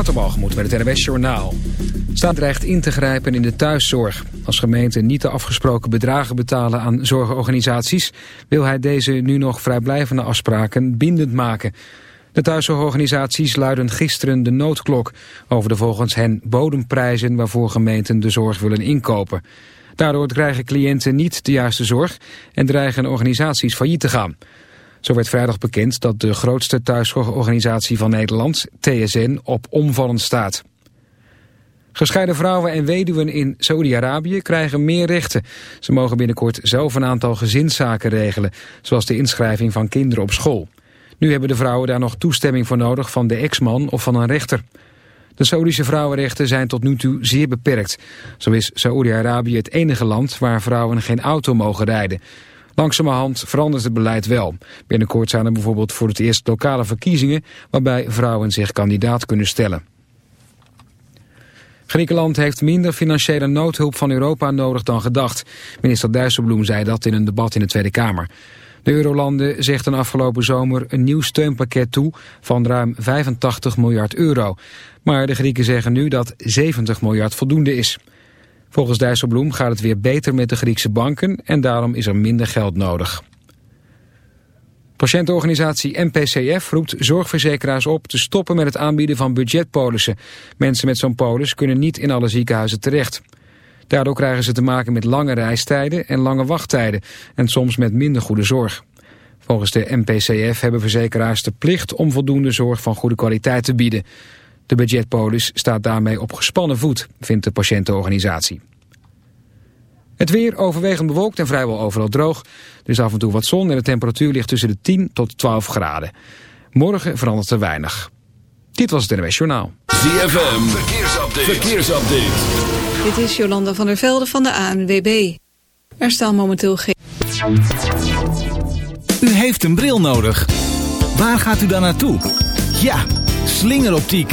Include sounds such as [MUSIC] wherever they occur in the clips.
Waterbalgemoed met het NWS Journaal. Staat dreigt in te grijpen in de thuiszorg. Als gemeenten niet de afgesproken bedragen betalen aan zorgorganisaties... wil hij deze nu nog vrijblijvende afspraken bindend maken. De thuiszorgorganisaties luiden gisteren de noodklok... over de volgens hen bodemprijzen waarvoor gemeenten de zorg willen inkopen. Daardoor krijgen cliënten niet de juiste zorg... en dreigen organisaties failliet te gaan... Zo werd vrijdag bekend dat de grootste thuiszorgorganisatie van Nederland, TSN, op omvallen staat. Gescheiden vrouwen en weduwen in Saoedi-Arabië krijgen meer rechten. Ze mogen binnenkort zelf een aantal gezinszaken regelen, zoals de inschrijving van kinderen op school. Nu hebben de vrouwen daar nog toestemming voor nodig van de ex-man of van een rechter. De Saoedische vrouwenrechten zijn tot nu toe zeer beperkt. Zo is Saoedi-Arabië het enige land waar vrouwen geen auto mogen rijden. Langzamerhand verandert het beleid wel. Binnenkort zijn er bijvoorbeeld voor het eerst lokale verkiezingen... waarbij vrouwen zich kandidaat kunnen stellen. Griekenland heeft minder financiële noodhulp van Europa nodig dan gedacht. Minister Dijsselbloem zei dat in een debat in de Tweede Kamer. De Eurolanden zegden afgelopen zomer een nieuw steunpakket toe van ruim 85 miljard euro. Maar de Grieken zeggen nu dat 70 miljard voldoende is. Volgens Dijsselbloem gaat het weer beter met de Griekse banken en daarom is er minder geld nodig. Patiëntenorganisatie NPCF roept zorgverzekeraars op te stoppen met het aanbieden van budgetpolissen. Mensen met zo'n polis kunnen niet in alle ziekenhuizen terecht. Daardoor krijgen ze te maken met lange reistijden en lange wachttijden en soms met minder goede zorg. Volgens de NPCF hebben verzekeraars de plicht om voldoende zorg van goede kwaliteit te bieden. De budgetpolis staat daarmee op gespannen voet, vindt de patiëntenorganisatie. Het weer overwegend bewolkt en vrijwel overal droog. Er is af en toe wat zon en de temperatuur ligt tussen de 10 tot 12 graden. Morgen verandert er weinig. Dit was het NWS Journaal. ZFM, verkeersupdate. verkeersupdate. Dit is Jolanda van der Velde van de ANWB. Er staan momenteel geen... U heeft een bril nodig. Waar gaat u dan naartoe? Ja, slingeroptiek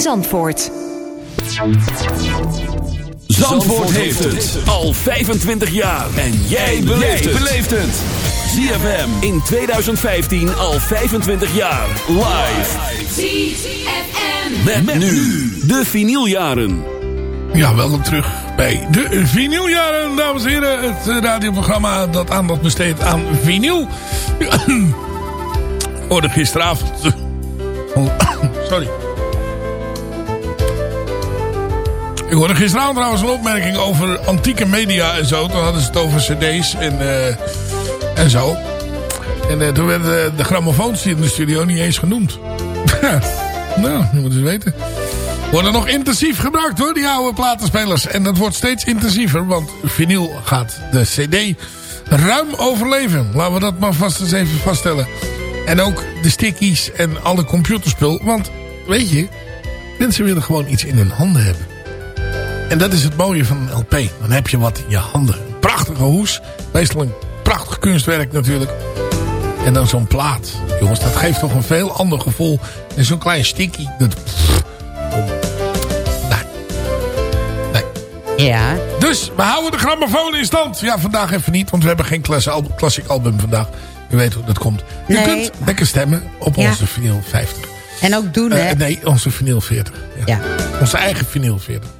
Zandvoort. Zandvoort heeft het al 25 jaar. En jij beleeft het. ZFM in 2015 al 25 jaar. Live. ZFM. Met, met nu de vinyljaren. Ja, welkom terug bij de vinyljaren, dames en heren. Het radioprogramma dat aandacht besteedt aan vinyl. [CLEARS THROAT] hoorde gisteravond... [COUGHS] Sorry. Ik hoorde gisteravond trouwens een opmerking over antieke media en zo. Toen hadden ze het over cd's en, uh, en zo. En uh, toen werden de grammofoons in de studio niet eens genoemd. [LAUGHS] nou, je moet eens weten. Worden nog intensief gebruikt hoor, die oude platenspelers. En dat wordt steeds intensiever, want vinyl gaat de cd ruim overleven. Laten we dat maar vast eens even vaststellen. En ook de stickies en alle computerspul. Want, weet je, mensen willen gewoon iets in hun handen hebben. En dat is het mooie van een LP. Dan heb je wat in je handen. Een prachtige hoes. Meestal een prachtig kunstwerk natuurlijk. En dan zo'n plaat. Jongens, dat geeft toch een veel ander gevoel. En zo'n klein sticky. Dat, nee. Nee. Ja. Dus we houden de grammofoon in stand. Ja, vandaag even niet, want we hebben geen klassiek album vandaag. U weet hoe dat komt. U Nee. kunt lekker stemmen op Ja. onze vinyl 50. En ook doen, Eh, hè? nee, onze vinyl 40. Ja. Ja. Onze eigen vinyl 40.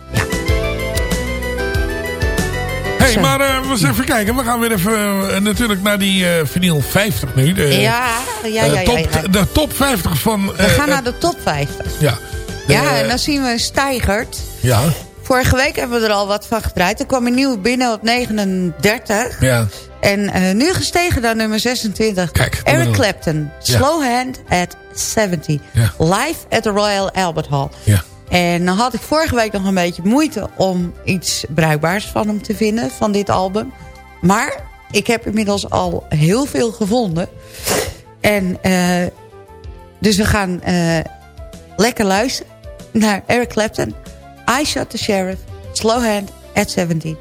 Hey, maar eh, we eens even kijken. We gaan weer even eh, natuurlijk naar die eh vinyl 50 nu. De, Ja, ja, ja, top, ja. De top 50 van... We gaan naar de top 50. Ja. De- Ja, en dan zien we een stijgert. Ja, Vorige week hebben we er al wat van gedraaid. Er kwam een nieuwe binnen op 39. ja. En nu gestegen naar nummer 26. Kijk, Eric Clapton. Ja. Slow Hand at 70. Ja. Live at the Royal Albert Hall. Ja. En dan had ik vorige week nog een beetje moeite om iets bruikbaars van hem te vinden. Van dit album. Maar ik heb inmiddels al heel veel gevonden. En eh, dus we gaan eh, lekker luisteren naar Eric Clapton. I Shot the Sheriff. Slow Hand at 70.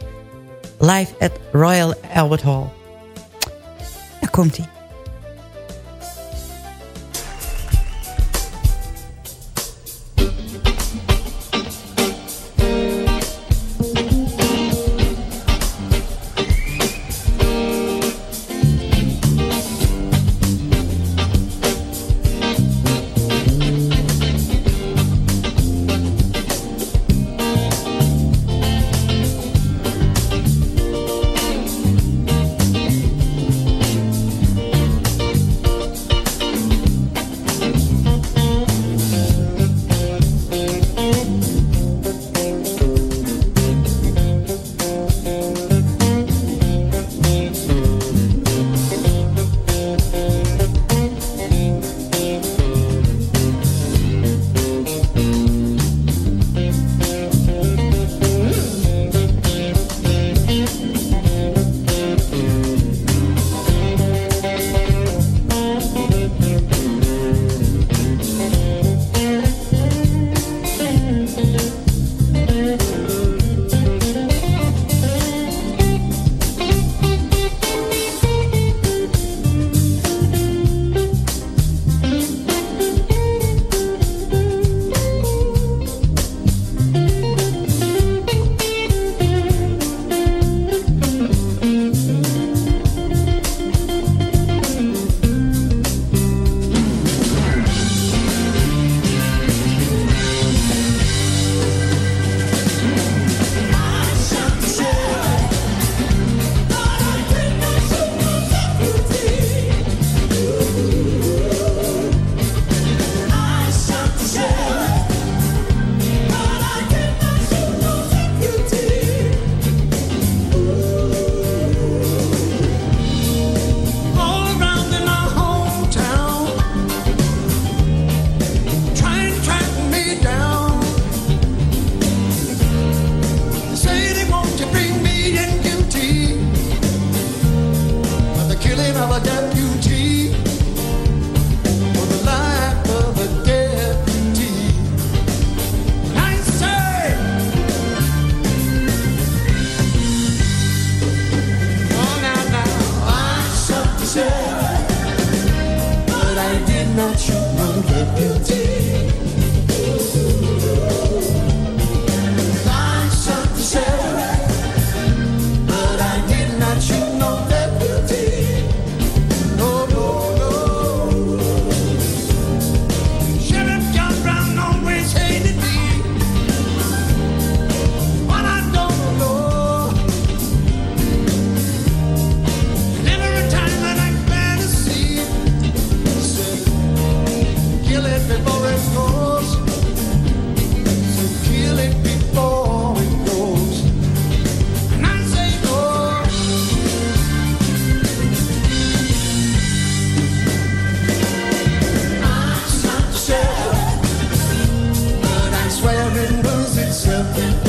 Live at Royal Albert Hall. Daar komt hij. something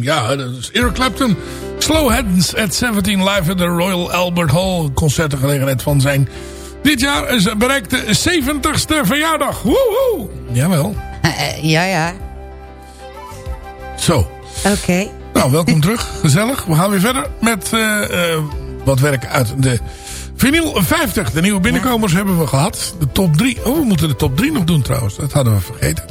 Ja, dat is Eric Clapton. Slow Hands at 17 live at the Royal Albert Hall. Concertengelegenheid van zijn dit jaar is bereikte 70ste verjaardag. Woehoe! Jawel. Eh, ja, ja. Zo. Oké. Nou, welkom terug. Gezellig. We gaan weer verder met eh, eh, wat werk uit de vinyl 50. De nieuwe binnenkomers hebben we gehad. De top 3. Oh, we moeten de top 3 nog doen trouwens. Dat hadden we vergeten.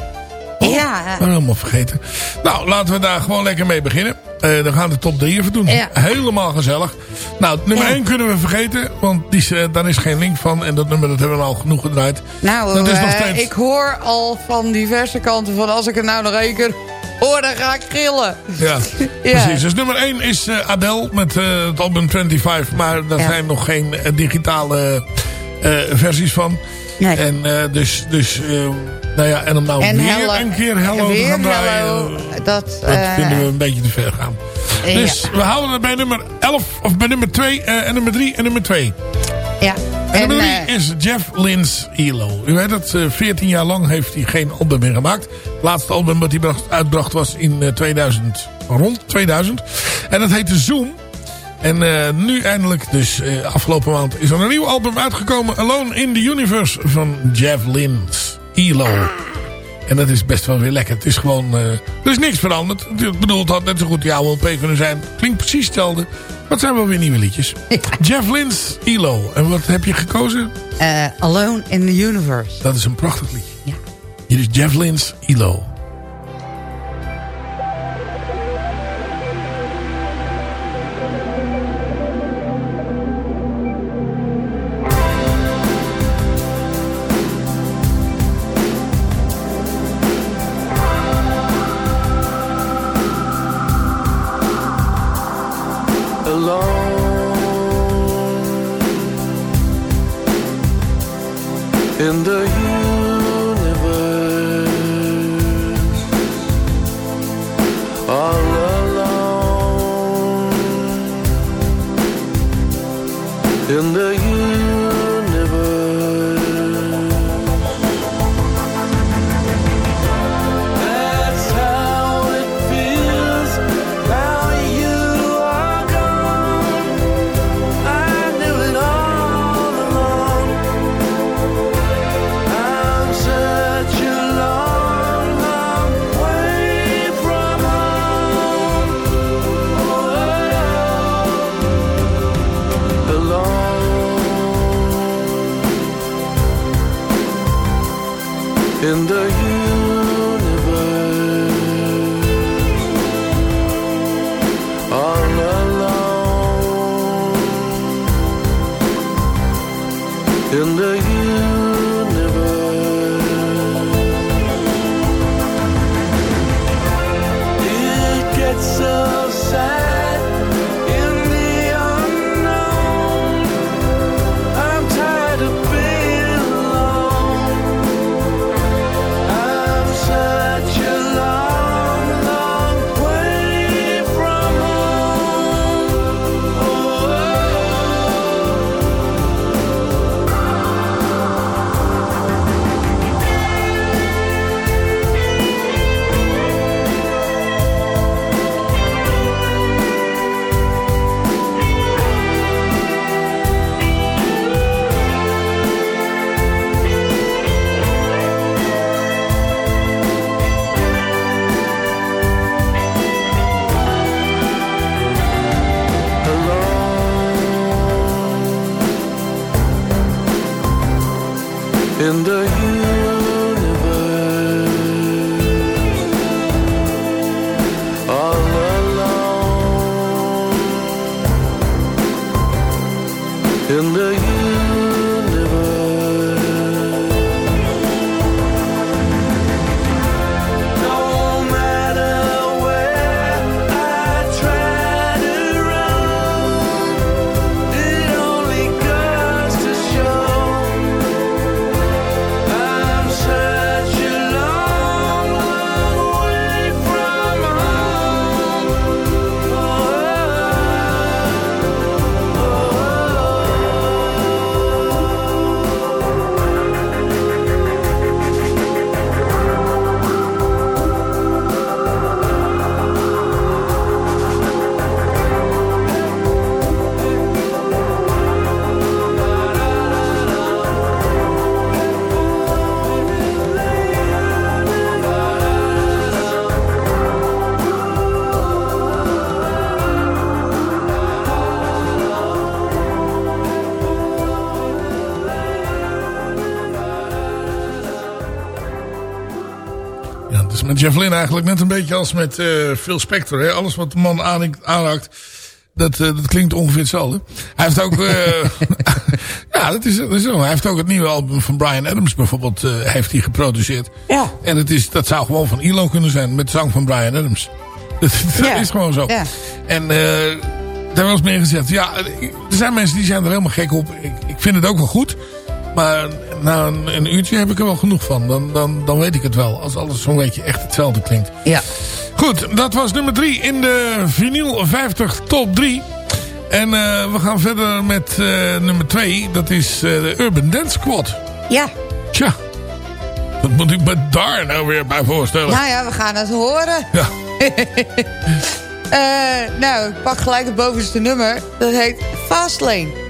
Oh, Ja. We helemaal vergeten. Nou, laten we daar gewoon lekker mee beginnen. Eh, dan gaan we de top 3 even doen. Ja. Helemaal gezellig. Nou, nummer Ja. 1 kunnen we vergeten. Want die, eh, daar is geen link van. En dat nummer dat hebben we al genoeg gedraaid. Nou, Dat is nog eh, steeds- ik hoor al van diverse kanten van als ik het nou nog één keer hoor, dan ga ik gillen. Ja, [LAUGHS] precies. Dus nummer 1 is eh, Adele met het album 25. Maar daar zijn nog geen digitale versies van. Nee. En dus, dus eh, nou ja, en om nou En weer Hello- een keer Hello te gaan draaien. Hello, eh, dat, dat eh, vinden we een beetje te ver gaan. ja. Dus we houden het bij nummer 11, of bij nummer 2 en nummer 3 en nummer 2. Ja. En, nummer 3 eh, is Jeff Lynne's ELO. U weet dat, eh, 14 jaar lang heeft hij geen album meer gemaakt. Het laatste album dat hij bracht, uitbracht was in eh, 2000, rond 2000. En dat heette Zoom. En eh, nu eindelijk, dus eh, afgelopen maand, is er een nieuw album uitgekomen. Alone in the Universe van Jeff Lynne's ELO. En dat is best wel weer lekker. Het is gewoon, eh, er is niks veranderd. Ik bedoel, het had net zo goed die oude LP kunnen zijn. Klinkt precies hetzelfde. Maar het zijn wel weer nieuwe liedjes. Jeff Lynne's ELO. En wat heb je gekozen? eh, Alone in the Universe. Dat is een prachtig liedje. Ja. Hier is Jeff Lynne's ELO. Jeff Lynne eigenlijk net een beetje als met eh, Phil Spector. Hè? Alles wat de man aan- aanraakt, dat, eh, dat klinkt ongeveer hetzelfde. Hij heeft ook... eh, [LAUGHS] ja, dat is, dat is zo. Hij heeft ook het nieuwe album van Brian Adams bijvoorbeeld heeft hij geproduceerd. Ja. En het is, dat zou gewoon van ILO kunnen zijn met zang van Brian Adams. [LAUGHS] Dat, dat Ja. is gewoon zo. Ja. En daar was meer gezegd. Ja, er zijn mensen die zijn er helemaal gek op. Ik, ik vind het ook wel goed. Maar na een, een uurtje heb ik er wel genoeg van. Dan, dan, dan weet ik het wel. Als alles zo'n beetje echt hetzelfde klinkt. Ja. Goed, dat was nummer 3 in de vinyl 50 top 3. En eh, we gaan verder met eh, nummer 2. Dat is eh, de Urban Dance Squad. Ja. Tja, wat moet ik me daar nou weer bij voorstellen? Nou ja, we gaan het horen. Ja. [LAUGHS] Nou, ik pak gelijk het bovenste nummer. Dat heet Fastlane.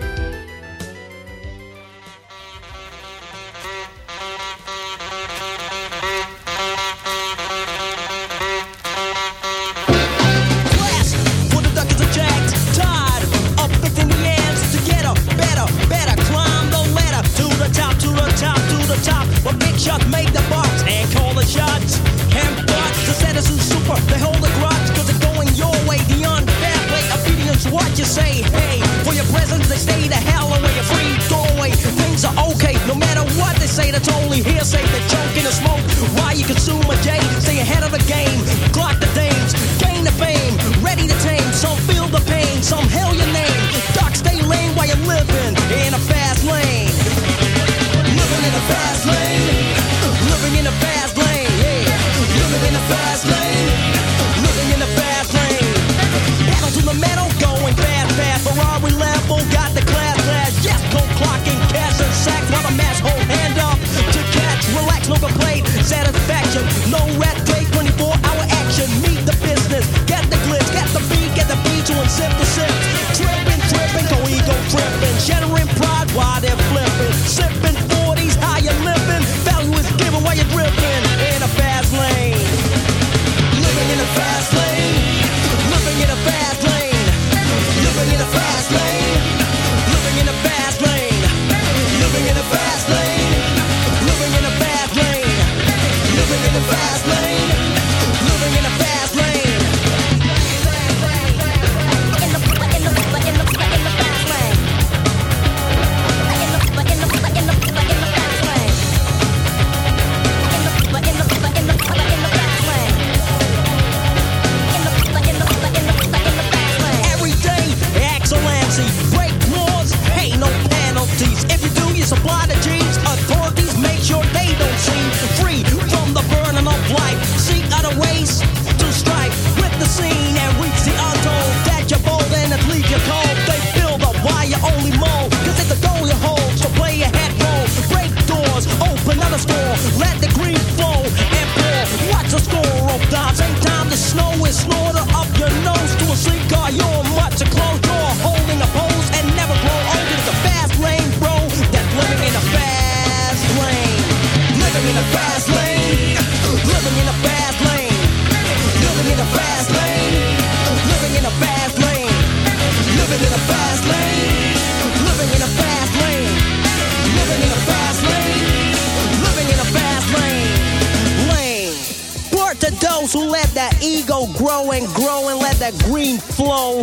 And grow and let that green flow.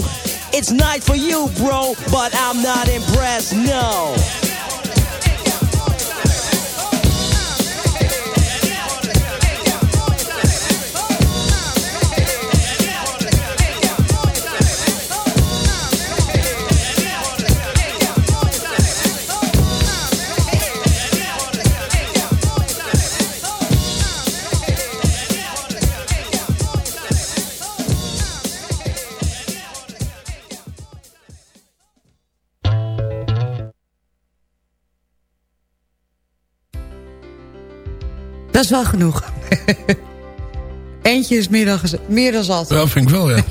It's nice for you, bro, but I'm not impressed, no. Is wel genoeg. [LAUGHS] Eentje is meer dan, meer dan zat. Dat vind ik wel, [LAUGHS] ja.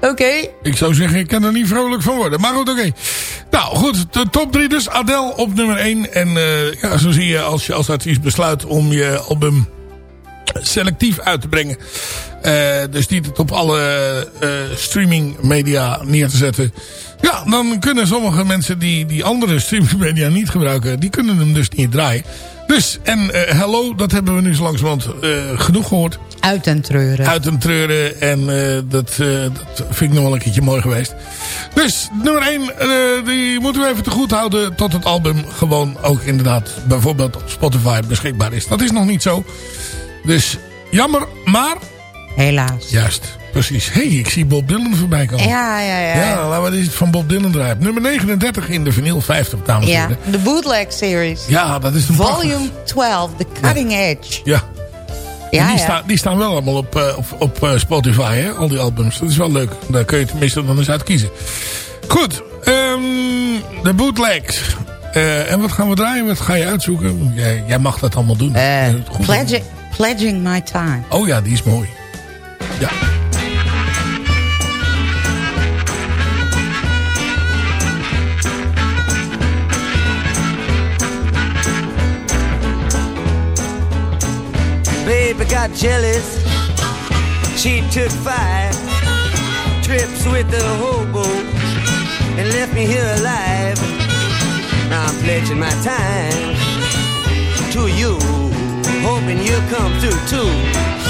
Oké. Ik zou zeggen, ik kan er niet vrolijk van worden. Maar goed, oké. Nou, goed. De top 3 dus. Adele op nummer 1. En eh, ja, zo zie je als je als artiest besluit om je album selectief uit te brengen. Eh, dus niet het op alle eh streaming media neer te zetten. Ja, dan kunnen sommige mensen die die andere streaming media niet gebruiken... die kunnen hem dus niet draaien. Dus, en eh, Hello, dat hebben we nu zo langzamerhand eh genoeg gehoord. Uit en treuren. Uit en treuren. En eh, dat, eh, dat vind ik nog wel een keertje mooi geweest. Dus, nummer 1, die moeten we even te goed houden... tot het album gewoon ook inderdaad bijvoorbeeld op Spotify beschikbaar is. Dat is nog niet zo. Dus, jammer, maar... Helaas. Juist, precies. hey, ik zie Bob Dylan voorbij komen. Ja, ja, ja. Ja, laten we eens van Bob Dylan draaien. Nummer 39 in de vinyl 50, dames en Ja, heren. de bootleg series. Ja, dat is een Volume 12, The Cutting Edge. Ja, Ja, die. Staan, die staan wel allemaal op, eh, op, op eh, Spotify, hè? al die albums. Dat is wel leuk. Daar kun je tenminste dan eens uit kiezen. Goed, ehm, de bootlegs. Eh, en wat gaan we draaien? Wat ga je uitzoeken? Jij, jij mag dat allemaal doen. Pledging, pledging My Time. Oh ja, die is mooi. Baby got jealous. She took five trips with the hobo and left me here alive. Now I'm pledging my time to you, hoping you'll come through too.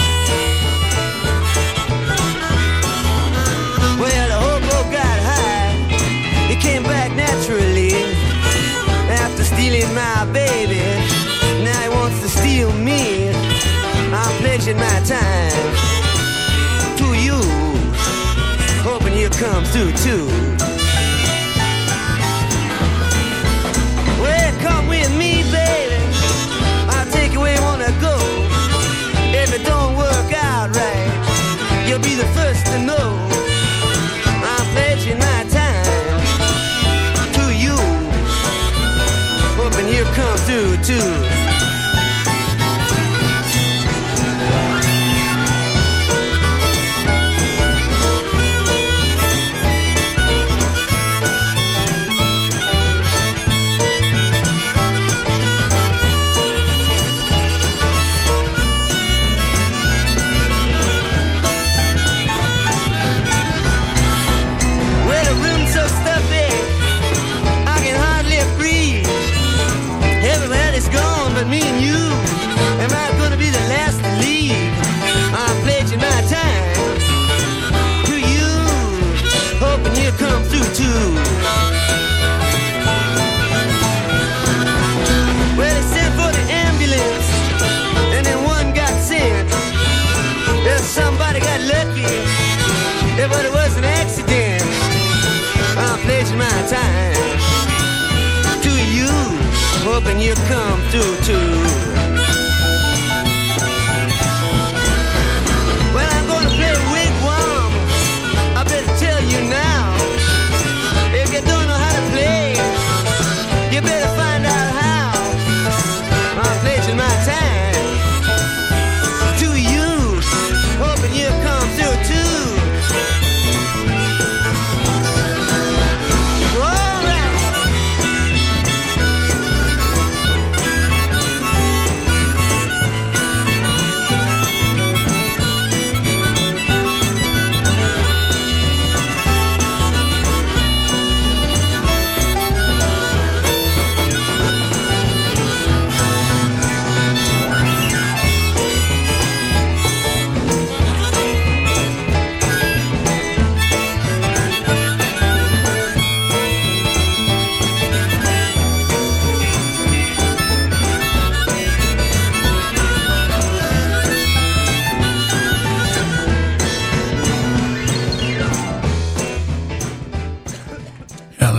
My baby. Now he wants to steal me. I'm pledging my time to you, hoping you come through too. Well, come with me, baby. I'll take you where you wanna go. If it don't work out right, you'll be the first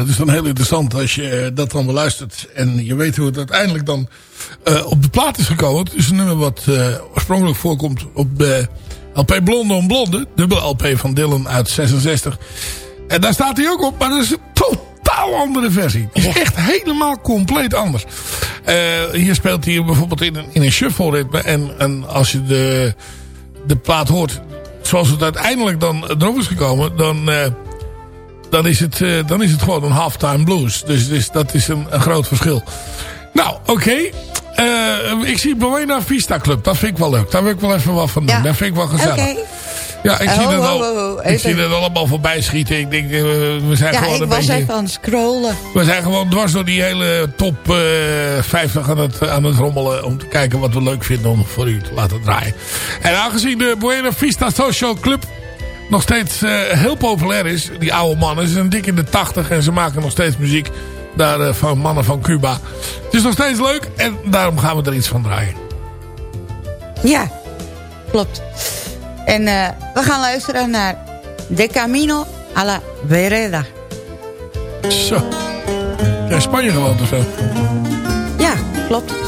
dat is dan heel interessant als je eh, dat dan beluistert. En je weet hoe het uiteindelijk dan eh, op de plaat is gekomen. Het is een nummer wat eh, oorspronkelijk voorkomt op de LP Blonde om Blonde. Dubbele LP van Dylan uit 66. En daar staat hij ook op, maar dat is een totaal andere versie. Het is echt helemaal compleet anders. Hier speelt hij bijvoorbeeld in een, in een shuffle ritme. En, en als je de, de plaat hoort zoals het uiteindelijk dan erop is gekomen... dan... dan is het, eh, dan is het gewoon een halftime blues. Dus, dus dat is een, een groot verschil. Nou, oké. Eh, ik zie Buena Vista Club. Dat vind ik wel leuk. Daar wil ik wel even wat van doen. Ja. Dat vind ik wel gezellig. Oké. Ja, ik zie, Oh, het, oh, al, oh, oh, ik zie het allemaal voorbij schieten. Ik denk, eh, we zijn Ja, gewoon ik een was beetje... even aan het scrollen. We zijn gewoon dwars door die hele top eh 50 aan het, aan het rommelen. Om te kijken wat we leuk vinden om voor u te laten draaien. En aangezien de Buena Vista Social Club nog steeds eh, heel populair is. Die oude mannen. Ze zijn dik in de 80 en ze maken nog steeds muziek. Daar, eh, van mannen van Cuba. Het is nog steeds leuk en daarom gaan we er iets van draaien. Ja, klopt. En eh, we gaan luisteren naar De Camino a la Vereda. Zo. Ja, Spanje gewoond of zo. Ja, klopt.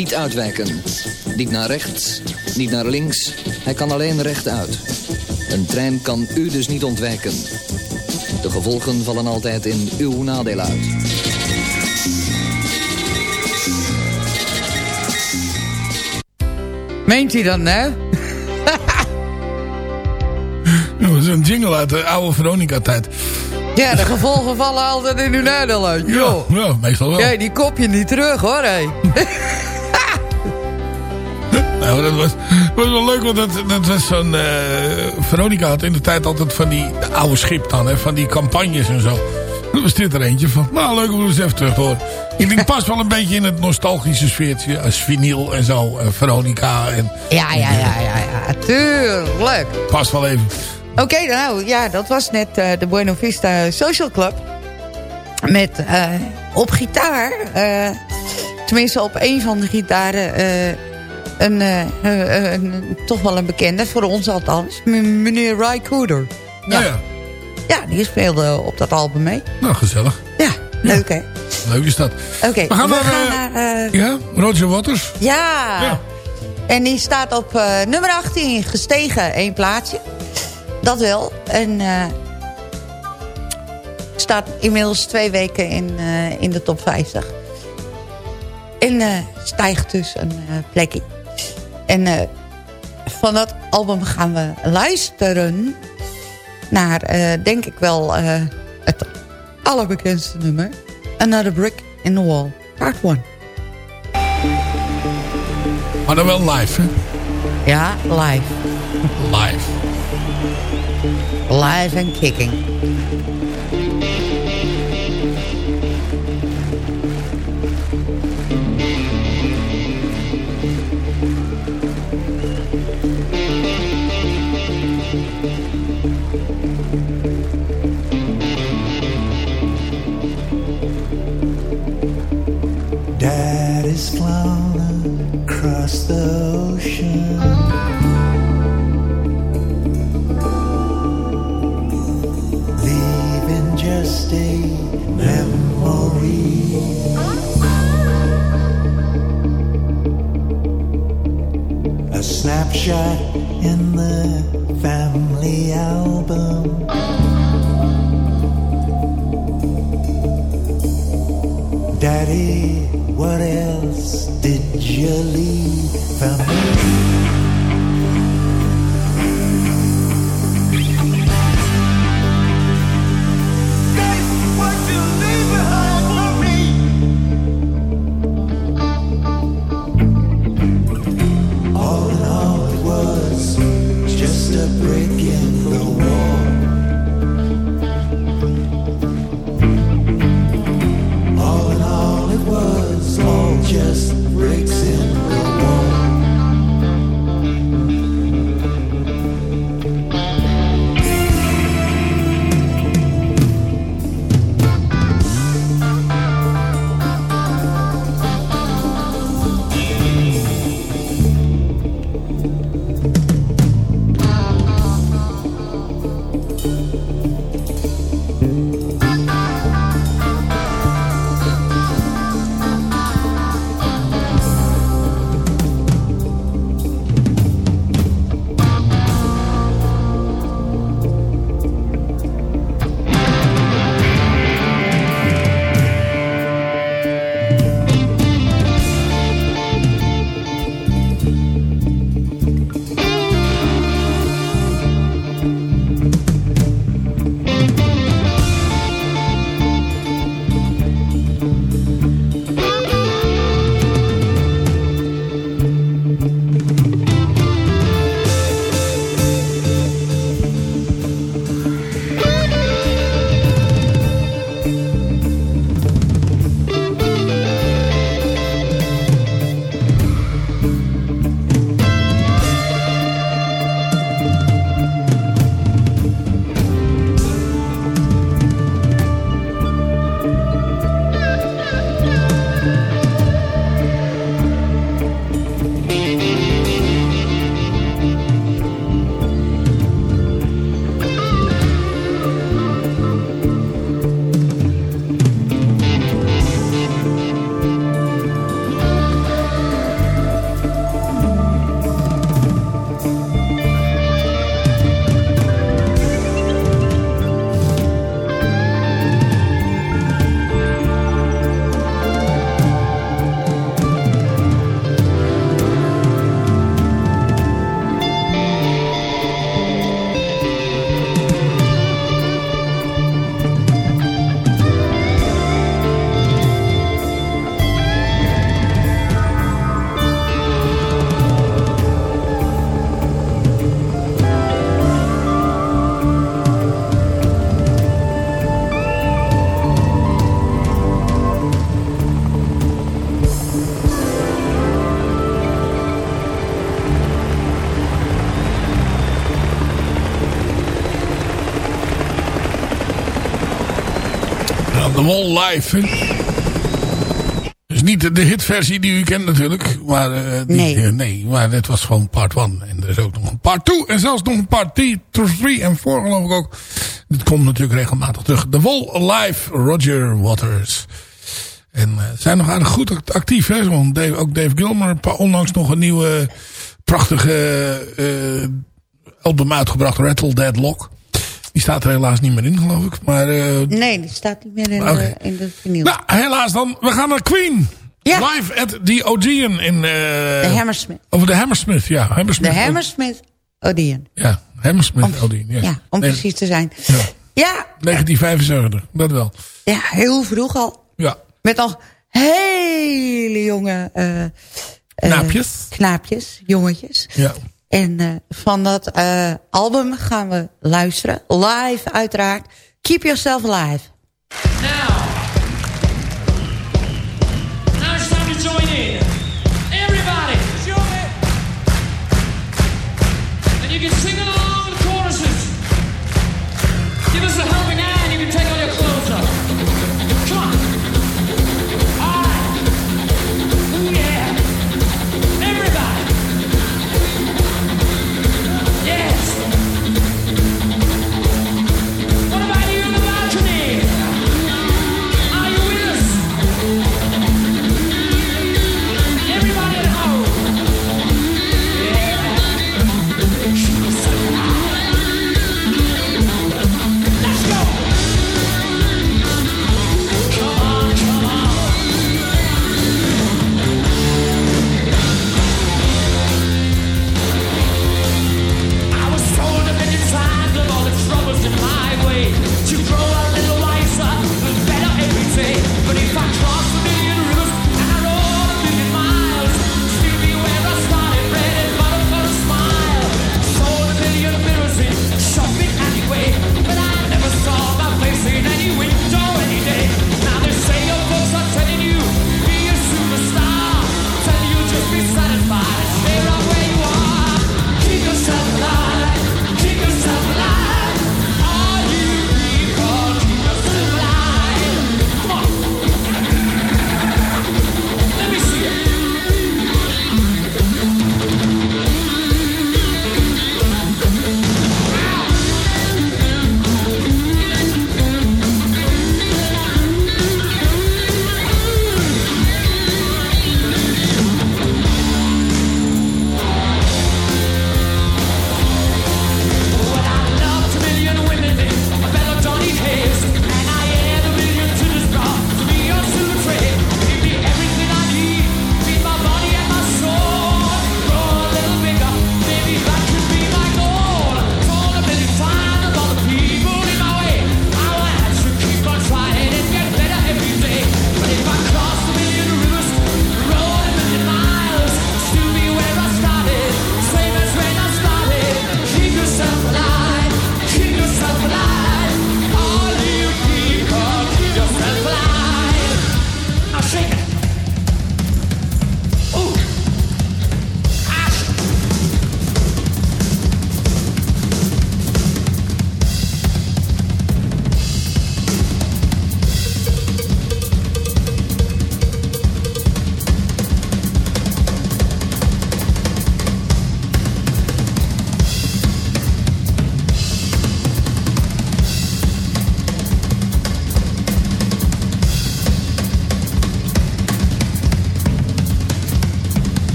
Niet uitwijken. Niet naar rechts, niet naar links. Hij kan alleen rechtuit. Een trein kan u dus niet ontwijken. De gevolgen vallen altijd in uw nadeel uit. Meent hij dat nou? [LAUGHS] Dat was een jingle uit de oude Veronica-tijd. Ja, de gevolgen vallen altijd in uw nadeel uit. Ja, joh. ja, meestal wel. Ja, die kop je niet terug hoor, hé. [LAUGHS] Nou, dat was, was wel leuk, want dat, dat was zo'n... eh, Veronica had in de tijd altijd van die de oude schip dan, hè, van die campagnes en zo. Er was dit er eentje van. Nou, leuk om eens even terug te horen. Ik denk, past wel een [LAUGHS] beetje in het nostalgische sfeertje. Als vinyl en zo, eh, Veronica en... Ja, ja, ja, ja, ja, tuurlijk. Past wel even. Oké, nou ja, dat was net eh, de Bueno Vista Social Club. Met eh, op gitaar, eh, tenminste op een van de gitaren... eh, een, eh, eh, een- toch wel een bekende, voor ons althans. Meneer Ry Cooder. Ja. ja. Ja, die speelde op dat album mee. Nou, gezellig. Ja, leuk hè. Leuk is dat. Oké, We gaan naar, naar... eh, Ja, Roger Waters. Ja. En die staat op eh, nummer 18 gestegen, één plaatsje. Dat wel. En eh, staat inmiddels twee weken in, eh, in de top 50. En eh, stijgt dus een eh, plekje. En eh, van dat album gaan we luisteren naar, eh, denk ik wel, eh, het allerbekendste nummer. Another Brick in the Wall, part 1. Maar dan wel live, hè? Ja, live. Live. Live and kicking. Snapshot in the family album. Daddy, what else did you leave for me? Wall Live. Dus niet de, de hitversie die u kent natuurlijk. Maar, eh, die, Nee. eh, nee, maar het was gewoon part 1. En er is ook nog een part 2. En zelfs nog een part 3 en 4 geloof ik ook. Dit komt natuurlijk regelmatig terug. The Wall Live, Roger Waters. En eh, zijn nog aardig goed act- actief. Hè? Want Dave, ook Dave Gilmer onlangs nog een nieuwe prachtige album uitgebracht. Rattle Dead Lock. Die staat er helaas niet meer in geloof ik. Maar eh, Nee, die staat niet meer in, Oké. de, in de vinyl. nou, helaas dan. We gaan naar Queen. Ja. Live at the Odeon in... eh de Hammersmith. Over de Hammersmith, ja. De Hammersmith. Hammersmith Odeon. Ja, Hammersmith Odeon. Ja, Ja, om Nee, precies te zijn. Ja. Ja, 1975, dat wel. ja, heel vroeg al. Ja. Met nog hele jonge... eh, eh, Knaapjes. knaapjes, jongetjes. Ja. En eh, van dat eh, album gaan we luisteren. Live uiteraard. Keep Yourself Alive. Now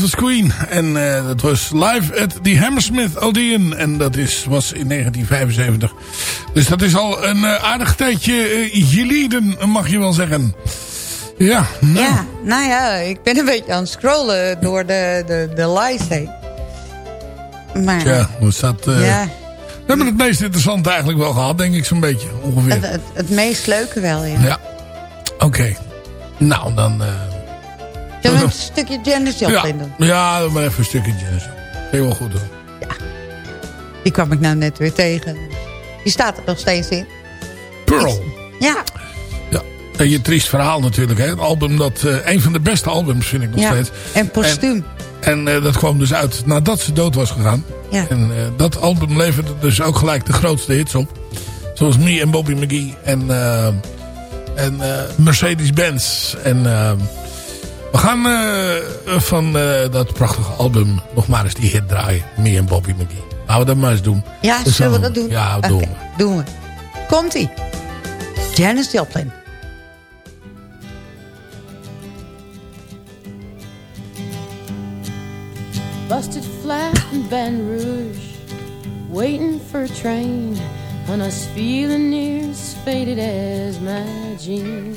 dat was Queen. En eh, dat was live at the Hammersmith Odeon. En dat is, was in 1975. Dus dat is al een eh, aardig tijdje uh, geleden, mag je wel zeggen. Ja, nou. Ja, nou ja, ik ben een beetje aan het scrollen door de, de, de lijst heen. Maar, Ja, hoe staat... ja, We hebben het meest interessante eigenlijk wel gehad, denk ik zo'n beetje, ongeveer. het, het, het meest leuke wel, ja. Ja, oké. Nou, dan... Zullen we een stukje Janis ja, Joplin doen? ja, dan maar even een stukje. Vind je wel goed doen. Die kwam ik nou net weer tegen. Die staat er nog steeds in. Pearl. Ja, Ja, en je triest verhaal natuurlijk. Hè? Een album dat... eh, een van de beste albums vind ik nog ja. steeds. en postuum. En eh, dat kwam dus uit nadat ze dood was gegaan. Ja. En eh, dat album leverde dus ook gelijk de grootste hits op. Zoals Me en Bobby McGee. En, en Mercedes-Benz. En we gaan eh, van eh, dat prachtige album nog maar eens die hit draaien. Me en Bobby McGee. Laten we dat maar eens doen. Ja, Dus zullen we dat doen? Ja, doen we. doen we. Komt-ie. Janis Joplin. Busted flat in Baton Rouge, waiting for a train, and I was feeling near as faded as my jeans.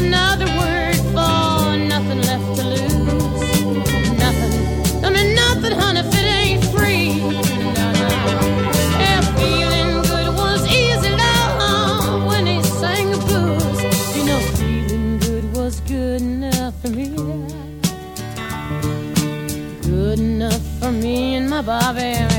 Another word for nothing left to lose. Nothing. I mean nothing, honey, if it ain't free. Yeah, feeling good was easy, love, when he sang the blues. You know, feeling good was good enough for me. Good enough for me and my Bobby.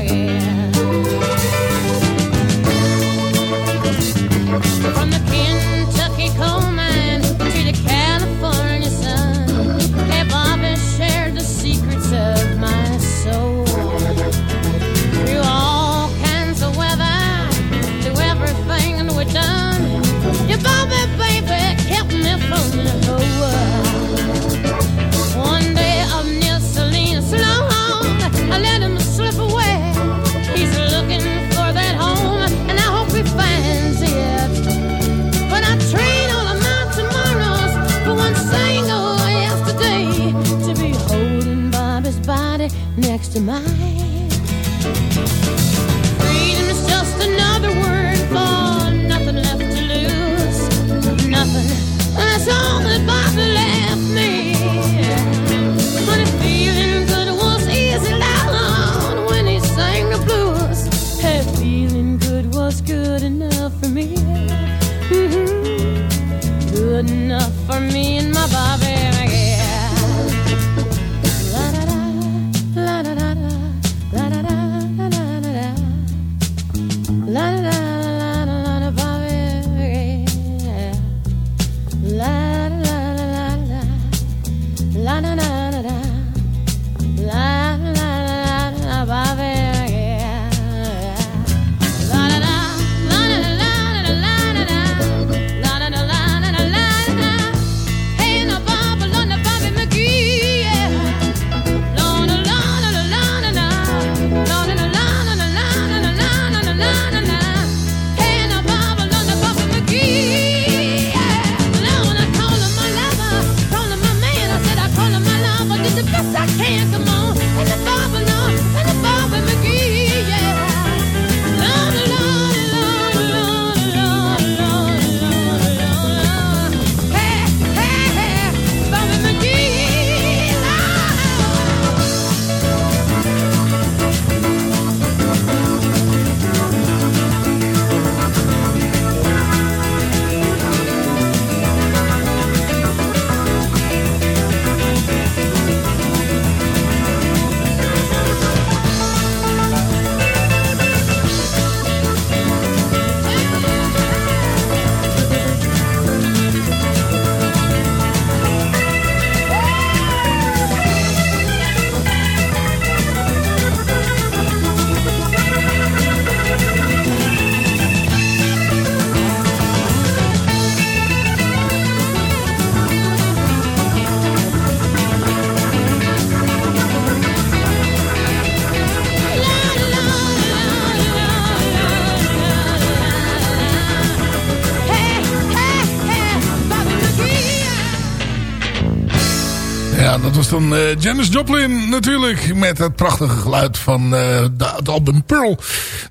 Was dan eh, Janis Joplin natuurlijk. Met het prachtige geluid van eh, de, het album Pearl.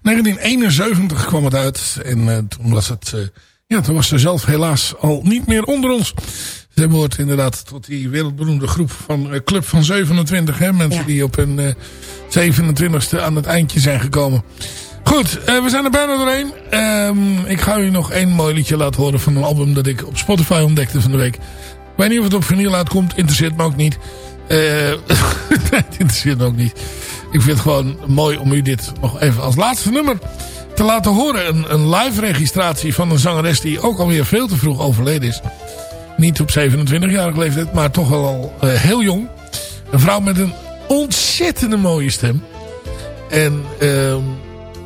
1971 kwam het uit. En eh, toen was het... ja, toen was ze zelf helaas al niet meer onder ons. Ze behoort inderdaad tot die wereldberoemde groep van Club van 27. Hè? Mensen die op hun 27ste aan het eindje zijn gekomen. Goed, we zijn er bijna doorheen. Ehm, ik ga u nog één mooi liedje laten horen van een album dat ik op Spotify ontdekte van de week. Ik weet niet of het op vinyl uitkomt. Interesseert me ook niet. Eh, [LAUGHS] het interesseert me ook niet. Ik vind het gewoon mooi om u dit nog even als laatste nummer te laten horen. Een, een live registratie van een zangeres die ook alweer veel te vroeg overleden is. Niet op 27-jarige leeftijd, maar toch wel al uh, heel jong. Een vrouw met een ontzettende mooie stem. En uh,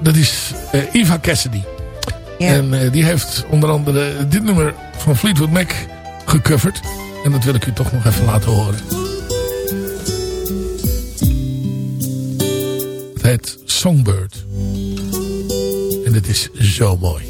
dat is Eva Cassidy. Ja. En die heeft onder andere dit nummer van Fleetwood Mac En dat wil ik u toch nog even laten horen. Het Songbird. En het is zo mooi.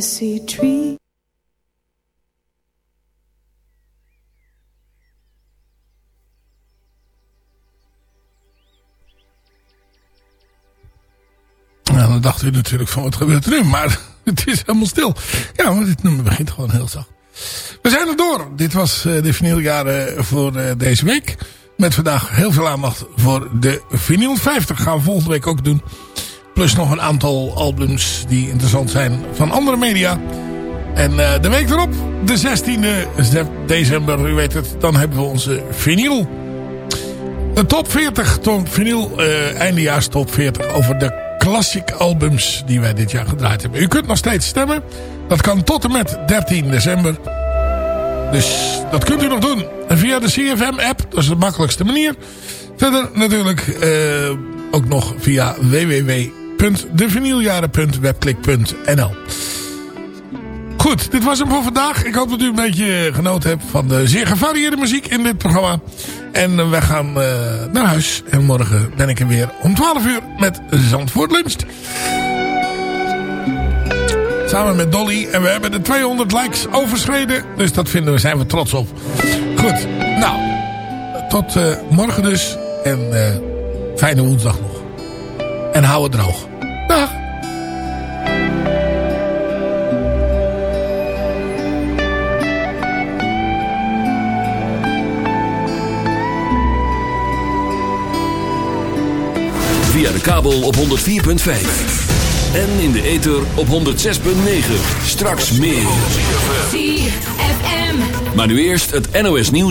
Trees. Nou, dan dacht u natuurlijk van wat gebeurt er nu. Maar [LAUGHS] het is helemaal stil. Ja, maar dit nummer begint gewoon heel zacht. We We zijn er door. Dit was eh, de vinyljaren voor eh, deze week. Met vandaag heel veel aandacht voor de vinyl 50. Gaan we volgende week ook doen. Plus nog een aantal albums die interessant zijn van andere media. En eh, de week erop, de 16e december, u weet het, dan hebben we onze vinyl. De top 40, top vinyl, eh eindejaars top 40 over de classic albums die wij dit jaar gedraaid hebben. U kunt nog steeds stemmen. Dat kan tot en met 13 december. Dus dat kunt u nog doen. En via de CFM-app, dat is de makkelijkste manier. Verder natuurlijk eh, ook nog via www.devinyljaren.webklik.nl Goed, dit was hem voor vandaag. Ik hoop dat u een beetje genoten hebt van de zeer gevarieerde muziek in dit programma. En eh, wij gaan eh, naar huis. En morgen ben ik er weer om 12 uur met Zandvoort Lunch. Samen met Dolly. En we hebben de 200 likes overschreden. Dus dat vinden we, zijn we trots op. Goed, nou. Tot eh, morgen dus. En fijne woensdag nog. En hou het droog. Dag. Via de kabel op 104.5. En in de ether op 106.9. Straks meer. Maar nu eerst het NOS nieuws.